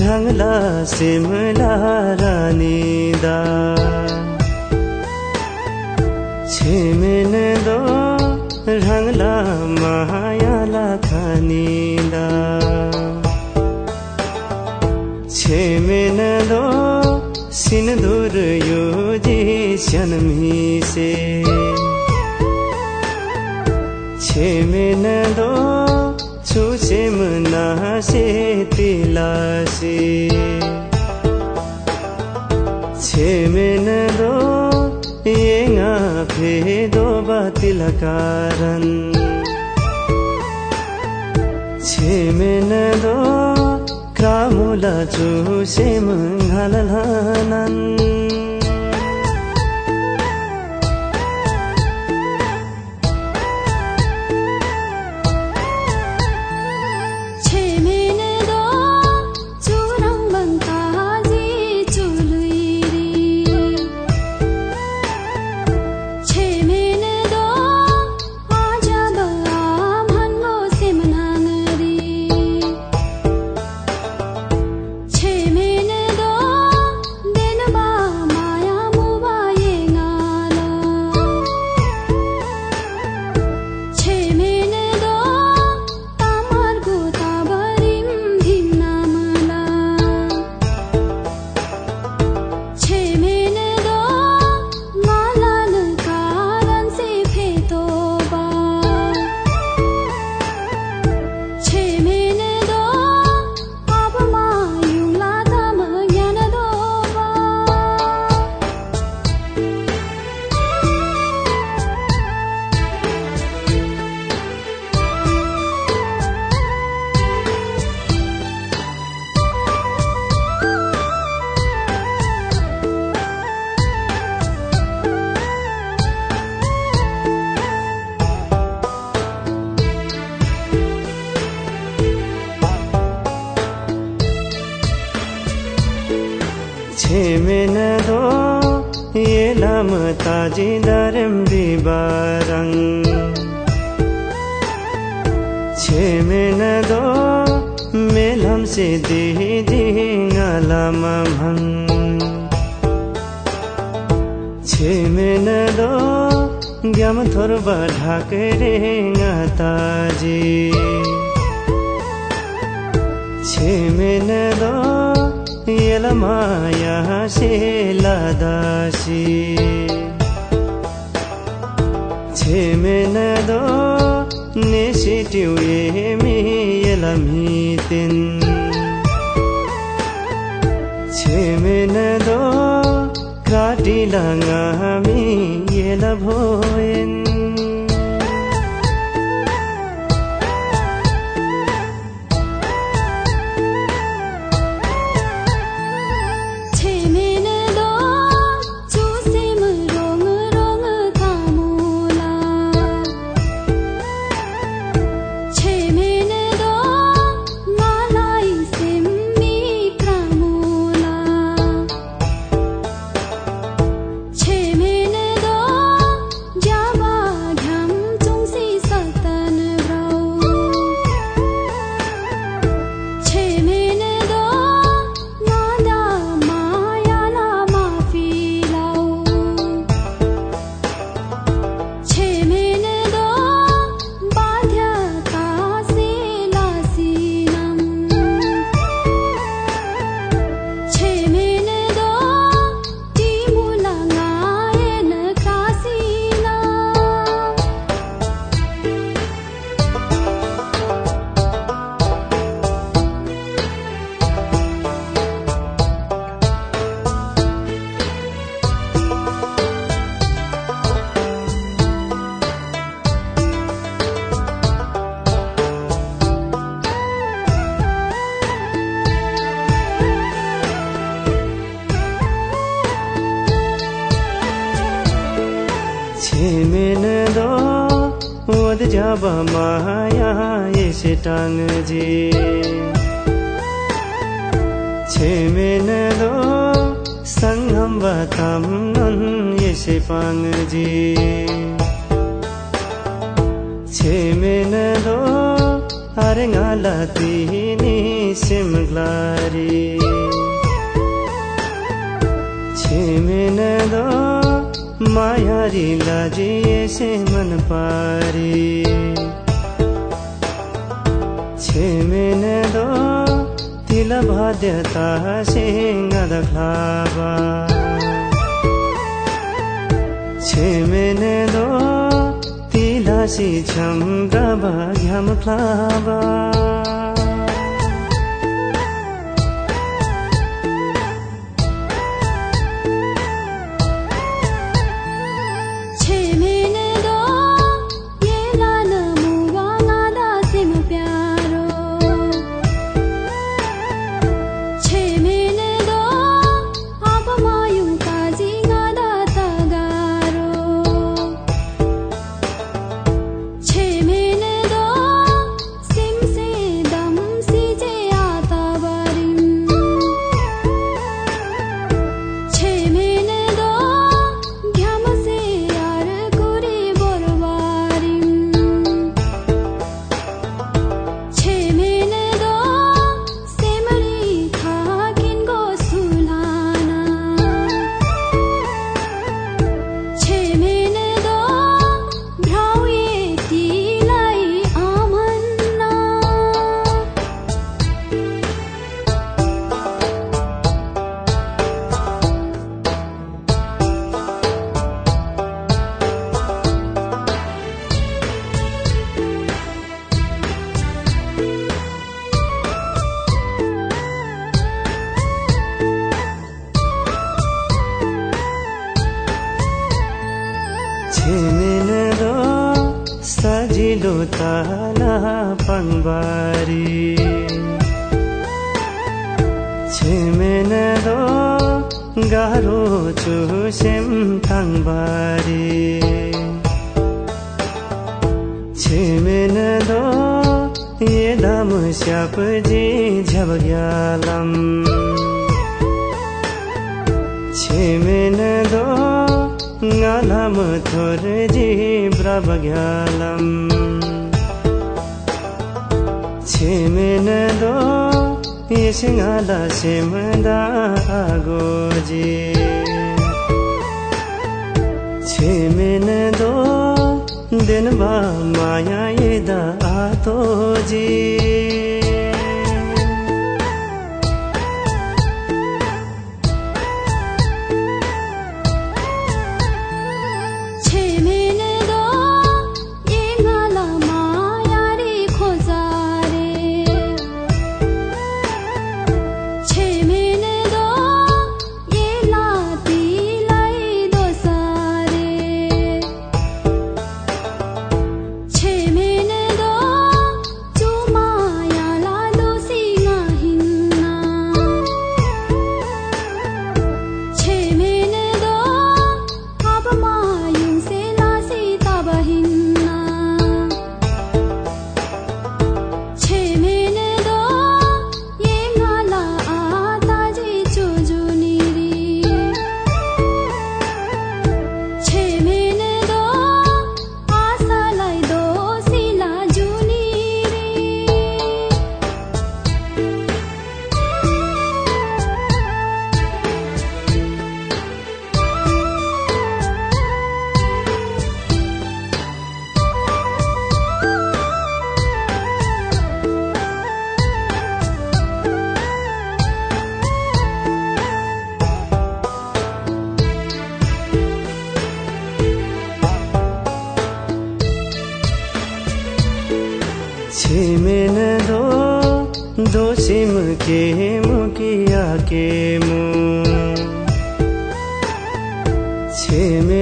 ढङ्ला सिमला रानीदा छिमेन दो ढङ्ला मायाला खानिदा छिमेन दो सिन्दुर यो जी स्यानमिसे छिमेन दो छुसे मुनासे तिलासे छिमेन दो येङा फेदो बातिलकारन छिमेन दो क्रामुला में न दो, ये लमता जी दरम बिबारंग छे में न दो, मेलम से दी दी गलम भंग छे में न दो ग्याम थोर बढ़ाक रे ताजी छे में न दो yelmaya sheladashi chemena do neshitiu yemi yelamitin chemena do katilanga mi yelabhoen यलभोयन छिमेनदो ओद जब माया यसे टाङ्जे। छिमेनदो सङ्गम बाताम नन् यसे पाङ्जे। छिमेनदो अरे ngala tini सिमग्लारी। छिमेनदो मायारी लाजी से मन पारी। छिमेनदो तिल बाध्यता सिंगद खाबा। छिमेनदो तिलासी छम गबा क्लाबा 가로 주심 당바리 치메나도 예담 샤프지 잡야람 치메나도 나람 토르지 브라바야람 치메나도 고지 체메네도 된바 마야에다 아토지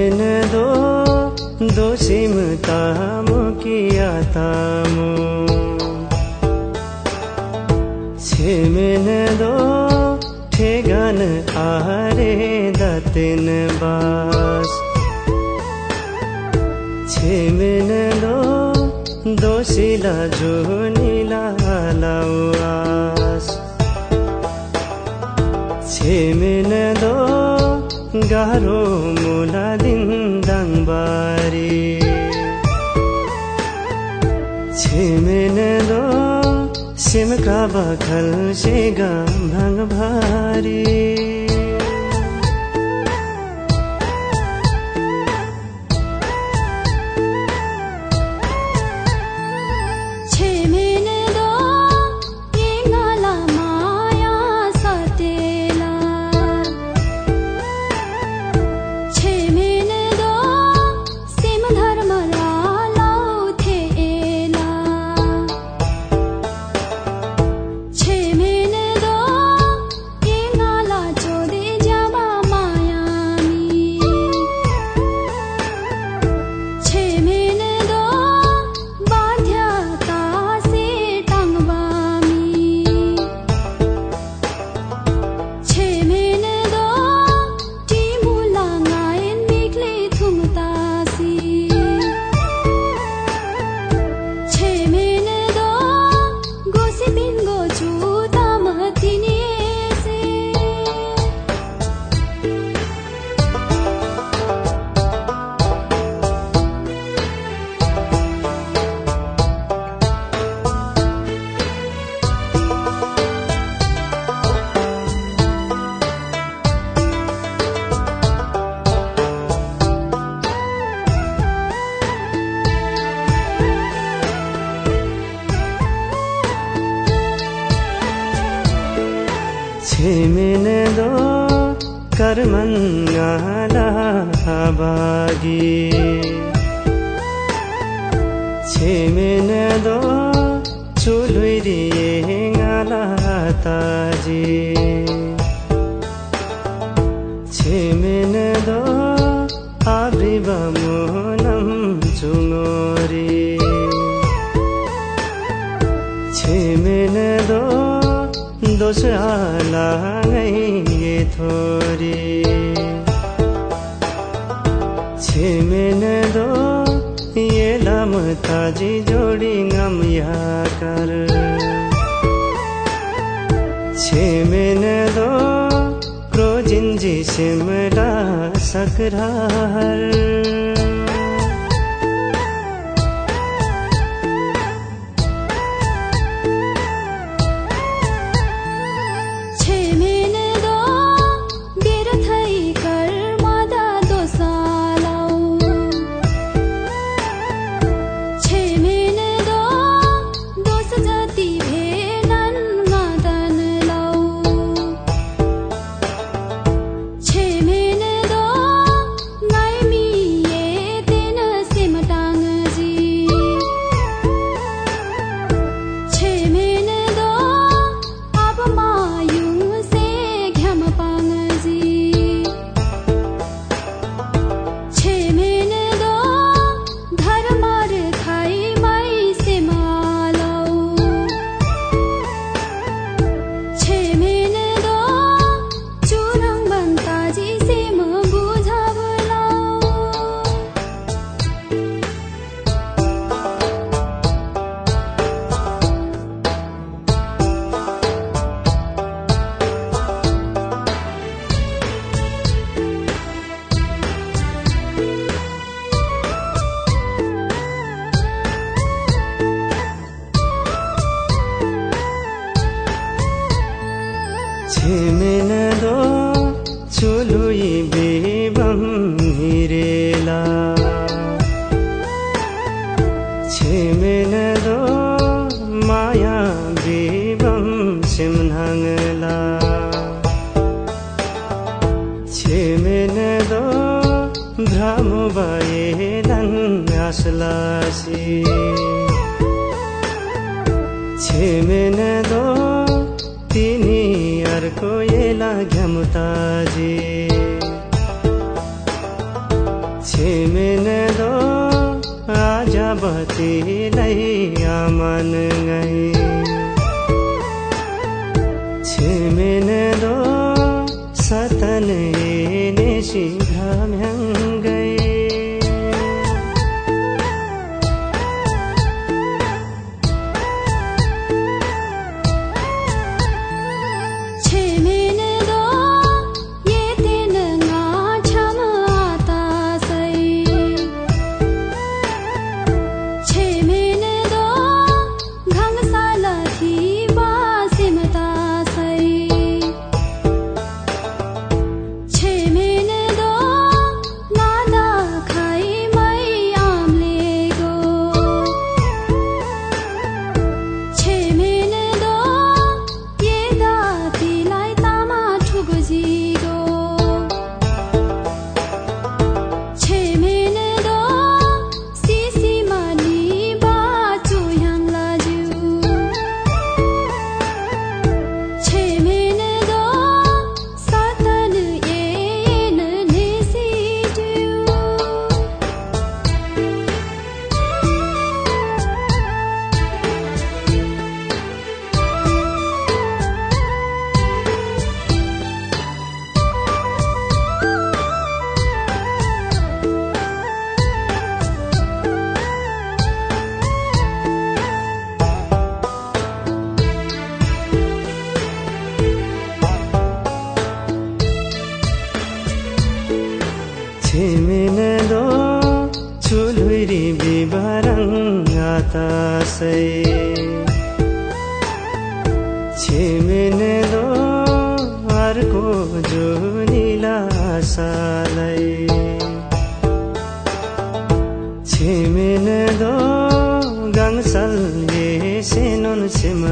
छिमेन दो दो सिम ता मुकिया तामु। छिमेन दो ठेगान आरे दतिन बास। छिमेन दो दोषिला झुनिला लाउआस छिमेन गाह्रो मुला दिन्दाङबारी छिमेन दो सिमका बखल सेगा भङ भारी। ঠেঙালাতাজি ছেমেন দ আবিবা মোহনম চুঙরি ছেমেন দ দোষ হালাঙে থরি। ছেমেন দ এলাম তাজি জোড়ি গাম ইয়া কর जिन् जिम सकरा आसलासी छेमेन दो तिनीहरूको एला घ्यामुताजी। छेमेन दो आज बतीलाई आमान गई छेमेन दो सतन